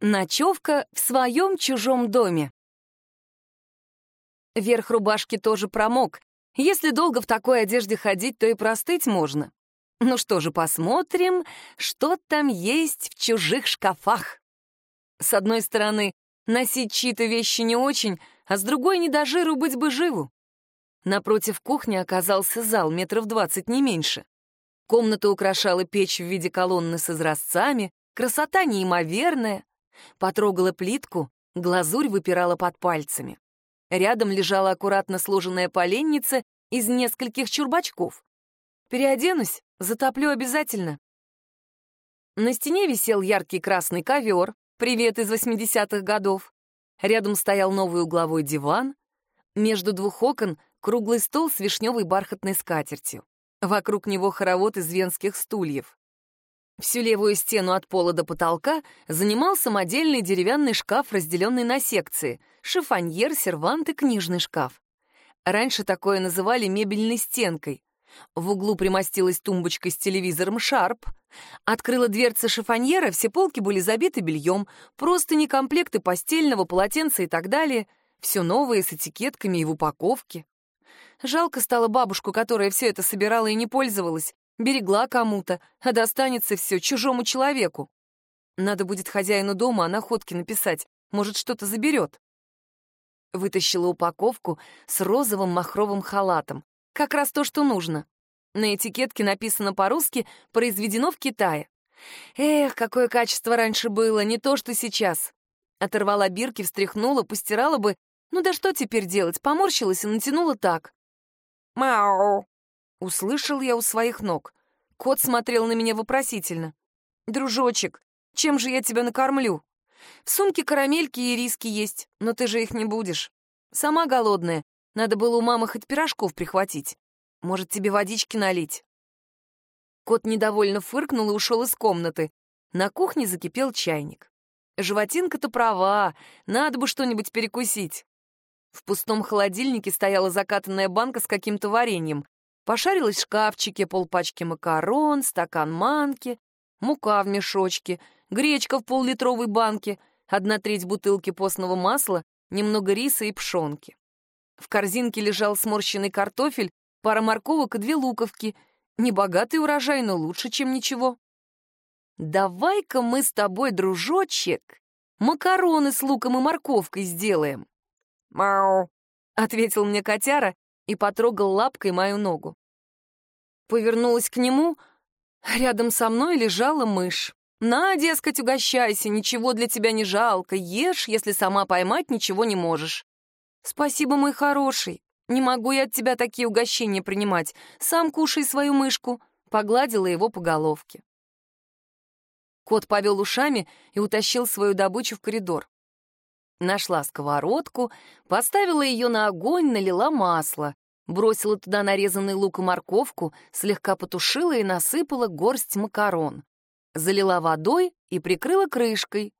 Ночевка в своем чужом доме. Верх рубашки тоже промок. Если долго в такой одежде ходить, то и простыть можно. Ну что же, посмотрим, что там есть в чужих шкафах. С одной стороны, носить чьи-то вещи не очень, а с другой не до жиру быть бы живу. Напротив кухни оказался зал метров двадцать, не меньше. Комната украшала печь в виде колонны с изразцами, красота неимоверная. Потрогала плитку, глазурь выпирала под пальцами. Рядом лежала аккуратно сложенная поленница из нескольких чурбачков. Переоденусь, затоплю обязательно. На стене висел яркий красный ковер, привет из 80-х годов. Рядом стоял новый угловой диван. Между двух окон круглый стол с вишневой бархатной скатертью. Вокруг него хоровод из венских стульев. Всю левую стену от пола до потолка занимал самодельный деревянный шкаф, разделенный на секции — шифоньер, сервант и книжный шкаф. Раньше такое называли мебельной стенкой. В углу примостилась тумбочка с телевизором «Шарп». Открыла дверца шифоньера, все полки были забиты бельем, просто не комплекты постельного, полотенца и так далее. Все новое, с этикетками и в упаковке. Жалко стало бабушку, которая все это собирала и не пользовалась берегла кому-то, а достанется все чужому человеку. Надо будет хозяину дома о находке написать, может, что-то заберет. Вытащила упаковку с розовым махровым халатом. Как раз то, что нужно. На этикетке написано по-русски «Произведено в Китае». Эх, какое качество раньше было, не то, что сейчас. Оторвала бирки, встряхнула, постирала бы. Ну да что теперь делать? Поморщилась и натянула так. «Мяу!» Услышал я у своих ног. Кот смотрел на меня вопросительно. «Дружочек, чем же я тебя накормлю? В сумке карамельки и риски есть, но ты же их не будешь. Сама голодная, надо было у мамы хоть пирожков прихватить. Может, тебе водички налить?» Кот недовольно фыркнул и ушел из комнаты. На кухне закипел чайник. Животинка-то права, надо бы что-нибудь перекусить. В пустом холодильнике стояла закатанная банка с каким-то вареньем. Пошарилась в шкафчике, полпачки макарон, стакан манки, мука в мешочке, гречка в поллитровой банке, одна треть бутылки постного масла, немного риса и пшенки. В корзинке лежал сморщенный картофель, пара морковок и две луковки. Небогатый урожай, но лучше, чем ничего. «Давай-ка мы с тобой, дружочек, макароны с луком и морковкой сделаем». «Мяу», — ответил мне котяра и потрогал лапкой мою ногу. Повернулась к нему, рядом со мной лежала мышь. «На, дескать, угощайся, ничего для тебя не жалко, ешь, если сама поймать ничего не можешь». «Спасибо, мой хороший, не могу я от тебя такие угощения принимать, сам кушай свою мышку», — погладила его по головке. Кот повел ушами и утащил свою добычу в коридор. Нашла сковородку, поставила ее на огонь, налила масло, бросила туда нарезанный лук и морковку, слегка потушила и насыпала горсть макарон. Залила водой и прикрыла крышкой.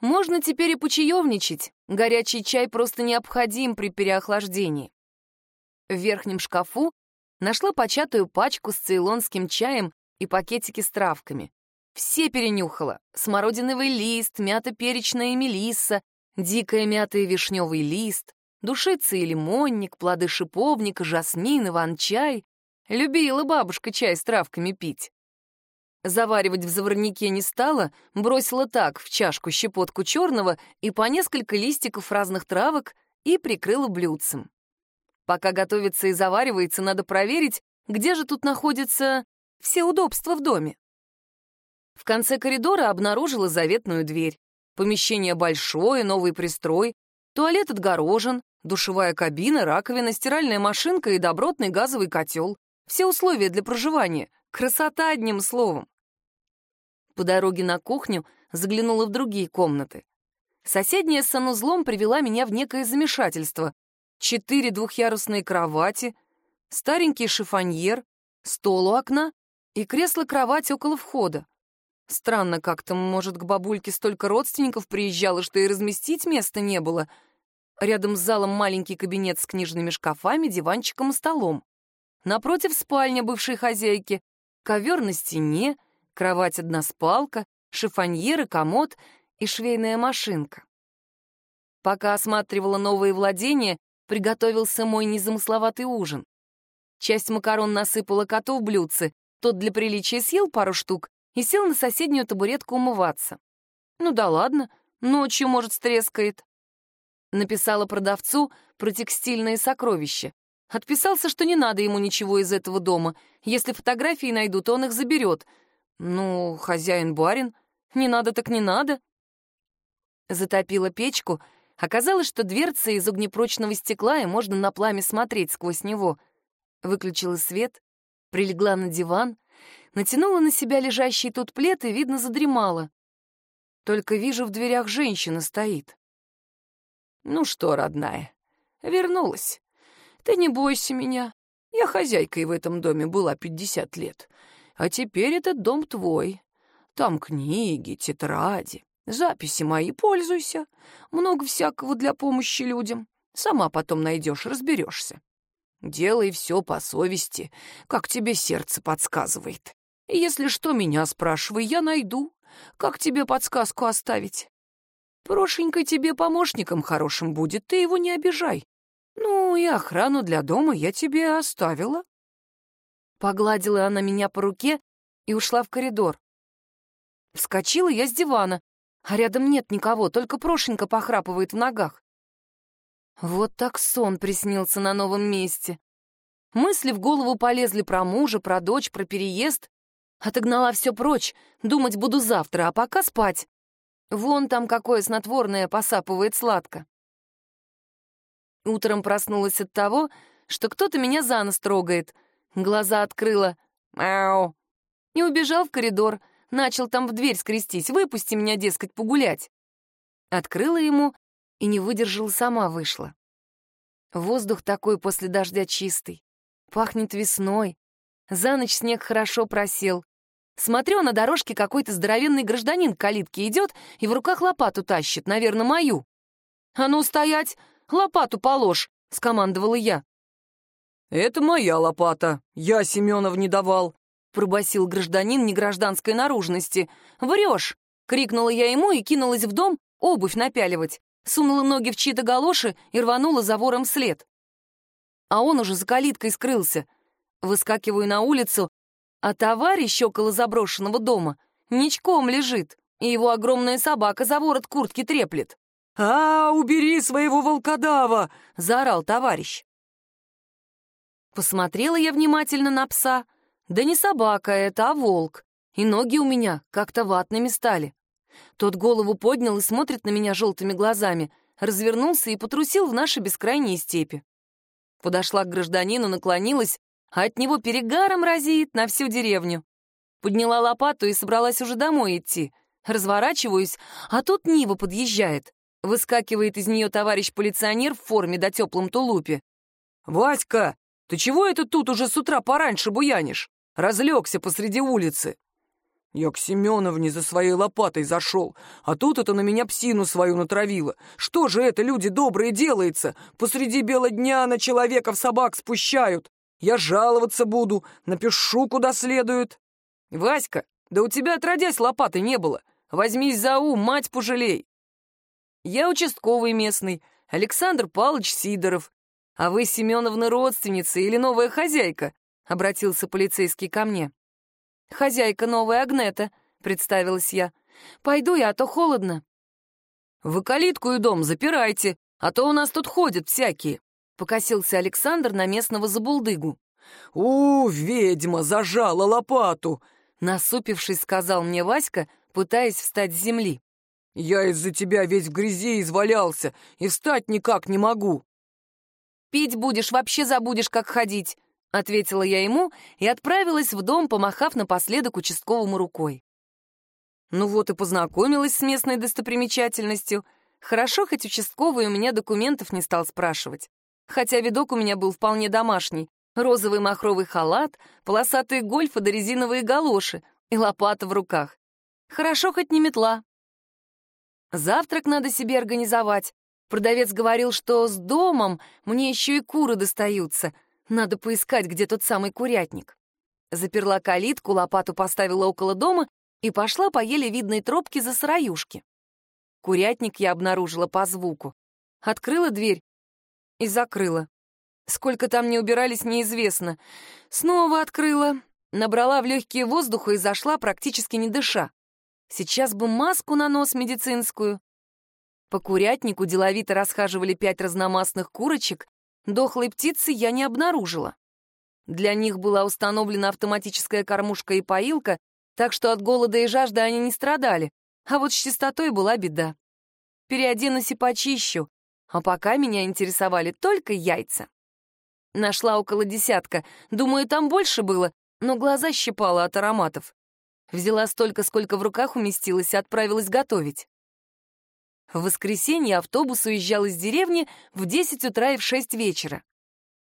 Можно теперь и почаевничать, горячий чай просто необходим при переохлаждении. В верхнем шкафу нашла початую пачку с цейлонским чаем и пакетики с травками. Все перенюхала. Смородиновый лист, мята-перечная мелисса, дикая мята и вишневый лист, душица и лимонник, плоды шиповника, жасмин, иван-чай. Любила бабушка чай с травками пить. Заваривать в заварнике не стала, бросила так в чашку щепотку черного и по несколько листиков разных травок и прикрыла блюдцем. Пока готовится и заваривается, надо проверить, где же тут находятся все удобства в доме. В конце коридора обнаружила заветную дверь. Помещение большое, новый пристрой, туалет отгорожен, душевая кабина, раковина, стиральная машинка и добротный газовый котел. Все условия для проживания. Красота, одним словом. По дороге на кухню заглянула в другие комнаты. Соседняя с санузлом привела меня в некое замешательство. Четыре двухъярусные кровати, старенький шифоньер, стол у окна и кресло-кровать около входа. Странно как-то, может, к бабульке столько родственников приезжало, что и разместить места не было. Рядом с залом маленький кабинет с книжными шкафами, диванчиком и столом. Напротив спальня бывшей хозяйки, ковер на стене, кровать односпалка, шифоньер и комод и швейная машинка. Пока осматривала новые владения, приготовился мой незамысловатый ужин. Часть макарон насыпала коту в блюдце, тот для приличия съел пару штук и сел на соседнюю табуретку умываться. Ну да ладно, ночью, может, стрескает. Написала продавцу про текстильные сокровища. Отписался, что не надо ему ничего из этого дома. Если фотографии найду, то он их заберет. Ну, хозяин-барин, не надо так не надо. Затопила печку. Оказалось, что дверца из огнепрочного стекла, и можно на пламя смотреть сквозь него. Выключила свет, прилегла на диван, натянула на себя лежащий тут плед и, видно, задремала. Только вижу, в дверях женщина стоит. «Ну что, родная, вернулась. Ты не бойся меня. Я хозяйкой в этом доме была пятьдесят лет. А теперь этот дом твой. Там книги, тетради, записи мои, пользуйся. Много всякого для помощи людям. Сама потом найдешь, разберешься. Делай все по совести, как тебе сердце подсказывает. Если что, меня спрашивай, я найду. Как тебе подсказку оставить? Прошенька тебе помощником хорошим будет, ты его не обижай. Ну и охрану для дома я тебе оставила. Погладила она меня по руке и ушла в коридор. Вскочила я с дивана, а рядом нет никого, только Прошенька похрапывает в ногах. Вот так сон приснился на новом месте. Мысли в голову полезли про мужа, про дочь, про переезд. Отогнала все прочь, думать буду завтра, а пока спать. Вон там какое снотворное посапывает сладко. Утром проснулась от того, что кто-то меня за нос трогает. Глаза открыла. Мяу. И убежал в коридор. Начал там в дверь скрестись. Выпусти меня, дескать, погулять. Открыла ему и не выдержала, сама вышла. Воздух такой после дождя чистый. Пахнет весной. За ночь снег хорошо просел. Смотрю, на дорожке какой-то здоровенный гражданин к калитке идет и в руках лопату тащит, наверное, мою. «А ну, стоять! Лопату положь!» — скомандовала я. «Это моя лопата. Я Семенов не давал», — пробасил гражданин негражданской наружности. «Врешь!» — крикнула я ему и кинулась в дом обувь напяливать. Сунула ноги в чьи-то галоши и рванула за вором след. А он уже за калиткой скрылся. Выскакиваю на улицу, а товарищ около заброшенного дома ничком лежит, и его огромная собака за ворот куртки треплет. «А, убери своего волкодава!» — заорал товарищ. Посмотрела я внимательно на пса. Да не собака это, а волк. И ноги у меня как-то ватными стали. Тот голову поднял и смотрит на меня желтыми глазами, развернулся и потрусил в наши бескрайние степи. Подошла к гражданину, наклонилась, а от него перегаром разит на всю деревню. Подняла лопату и собралась уже домой идти. Разворачиваюсь, а тут Нива подъезжает. Выскакивает из нее товарищ-полиционер в форме до теплом тулупе. «Васька, ты чего это тут уже с утра пораньше буянишь? Разлегся посреди улицы». Я к Семеновне за своей лопатой зашел, а тут это на меня псину свою натравило. Что же это, люди добрые, делается? Посреди бела дня на человеков собак спущают. Я жаловаться буду, напишу куда следует. Васька, да у тебя отродясь лопаты не было. Возьмись за ум, мать пожалей. Я участковый местный, Александр Павлович Сидоров. А вы, Семеновна, родственница или новая хозяйка? Обратился полицейский ко мне. «Хозяйка новая Агнета», — представилась я. «Пойду я, а то холодно». «Вы калитку и дом запирайте, а то у нас тут ходят всякие», — покосился Александр на местного забулдыгу. «У, ведьма, зажала лопату!» — насупившись, сказал мне Васька, пытаясь встать с земли. «Я из-за тебя весь в грязи извалялся и встать никак не могу». «Пить будешь, вообще забудешь, как ходить», — ответила я ему и отправилась в дом, помахав напоследок участковому рукой. Ну вот и познакомилась с местной достопримечательностью. Хорошо, хоть участковый у меня документов не стал спрашивать. Хотя видок у меня был вполне домашний. Розовый махровый халат, полосатые гольфы да резиновые галоши и лопата в руках. Хорошо, хоть не метла. Завтрак надо себе организовать. Продавец говорил, что с домом мне еще и куры достаются — надо поискать, где тот самый курятник. Заперла калитку, лопату поставила около дома и пошла по еле видной тропке за сыроюшки. Курятник я обнаружила по звуку. Открыла дверь и закрыла. Сколько там не убирались, неизвестно. Снова открыла, набрала в легкие воздуха и зашла, практически не дыша. Сейчас бы маску на нос медицинскую. По курятнику деловито расхаживали пять разномастных курочек, дохлой птицы я не обнаружила. Для них была установлена автоматическая кормушка и поилка, так что от голода и жажды они не страдали, а вот с чистотой была беда. Переоденусь и почищу, а пока меня интересовали только яйца. Нашла около десятка, думаю, там больше было, но глаза щипала от ароматов. Взяла столько, сколько в руках уместилось, и отправилась готовить. В воскресенье автобус уезжал из деревни в 10 утра и в 6 вечера.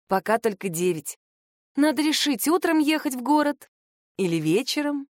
Пока только 9. Надо решить, утром ехать в город или вечером.